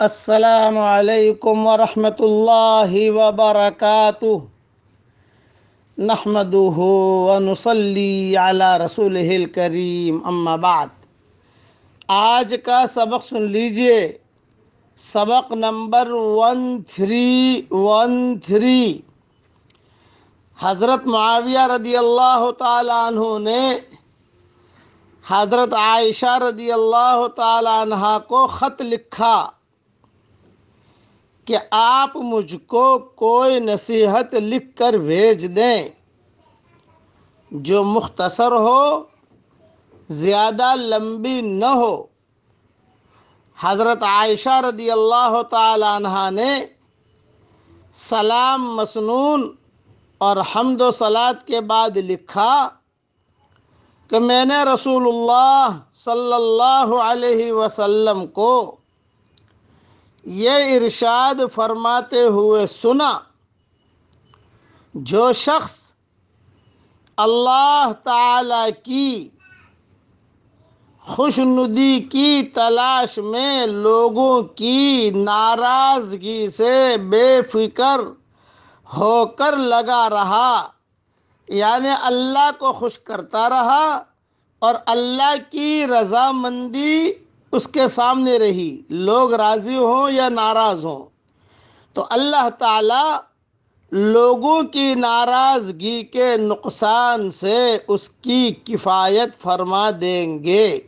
السلام علیکم ورحمۃ اللہ وبرکاتہ۔ نحمده ونصلي على رسوله الكريم اما بعد۔ آج کا سبق سن لیجیے۔ سبق number one three one three. حضرت معاویہ رضی اللہ تعالیٰ عنہ نے حضرت عائشہ رضی اللہ تعالیٰ عنہ کو خط لکھا۔ کہ آپ مجھ کو کوئی نصیحت لکھ کر بھیج دیں۔ جو مختصر ہو، زیادہ لمبی نہ ہو۔ حضرت عائشہ رضی اللہ تعالی عنہ نے سلام مسنون اور حمد و صلات کے بعد لکھا کہ میں نے رسول اللہ صلی اللہ علیہ وسلم کو یہ ارشاد فرماتے ہوئے سنا، جو شخص اللہ تعالی کی خوش ندی کی تلاش میں لوگوں کی ناراضگی سے بے فکر ہو کر لگا رہا یعنی اللہ کو خوش کرتا رہا اور اللہ کی رضامندی اس کے سامنے رہی۔ لوگ راضی ہوں یا ناراض ہوں؟ تو اللہ تعالی لوگوں کی ناراضگی کے نقصان سے اس کی کفایت فرما دیں گے۔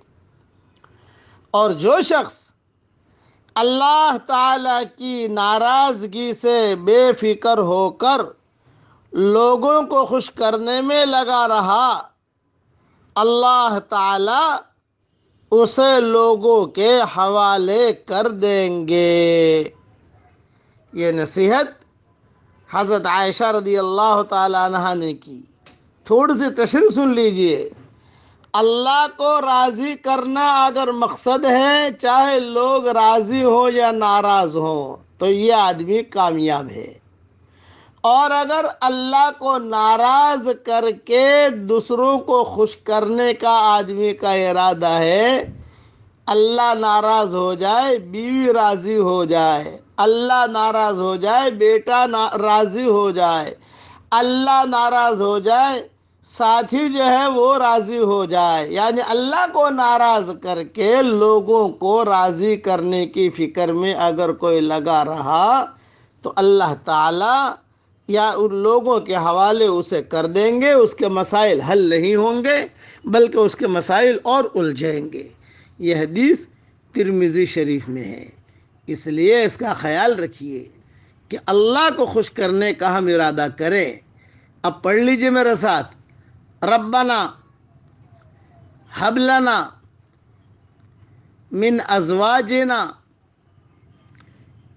اور جو شخص اللہ تعالی کی ناراضگی سے بے فکر ہو کر لوگوں کو خوش کرنے میں لگا رہا، اللہ تعالی اسے لوگوں کے حوالے کر دیں گے۔ یہ نصیحت حضرت عائشہ رضی اللہ تعالی عنہ نے کی۔ تھوڑی سی تشریح سن لیجیے۔ اللہ کو راضی کرنا اگر مقصد ہے، چاہے لوگ راضی ہوں یا ناراض ہوں، تو یہ آدمی کامیاب ہے۔ اور اگر اللہ کو ناراض کر کے دوسروں کو خوش کرنے کا آدمی کا ارادہ ہے، اللہ ناراض ہو جائے، بیوی راضی ہو جائے، اللہ ناراض ہو جائے، بیٹا راضی ہو جائے، اللہ ناراض ہو جائے، ساتھی جو ہے وہ راضی ہو جائے۔ یعنی اللہ کو ناراض کر کے لوگوں کو راضی کرنے کی فکر میں اگر کوئی لگا رہا تو اللہ تعالی یا ان لوگوں کے حوالے اسے کر دیں گے، اس کے مسائل حل نہیں ہوں گے، بلکہ اس کے مسائل اور الجھیں گے۔ یہ حدیث ترمیزی شریف میں ہے۔ اس لیے اس کا خیال رکھیے کہ اللہ کو خوش کرنے کا ہم ارادہ کریں۔ اب پڑھ لیجیے میرے ساتھ۔ ربنا حبلنا من ازواجنا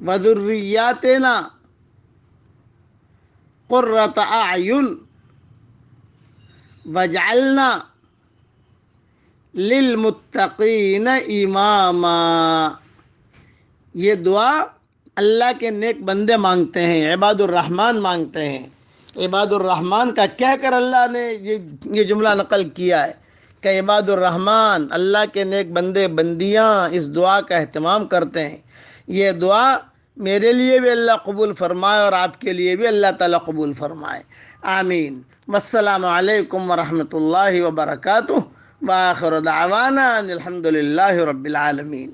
وذریاتنا قرۃ اعین وجعلنا للمتقین اماما یہ دعا اللہ کے نیک بندے مانگتے ہیں، عباد الرحمن مانگتے ہیں۔ عباد الرحمن کا کہہ کر اللہ نے یہ یہ جملہ نقل کیا ہے کہ عباد الرحمن اللہ کے نیک بندے، بندیاں اس دعا کا اہتمام کرتے ہیں۔ یہ دعا میرے لیے بھی اللہ قبول فرمائے اور آپ کے لیے بھی اللہ تعالیٰ قبول فرمائے۔ آمین۔ والسلام علیکم ورحمۃ اللہ وبرکاتہ۔ باخر دعوانا الحمد للہ رب العالمین۔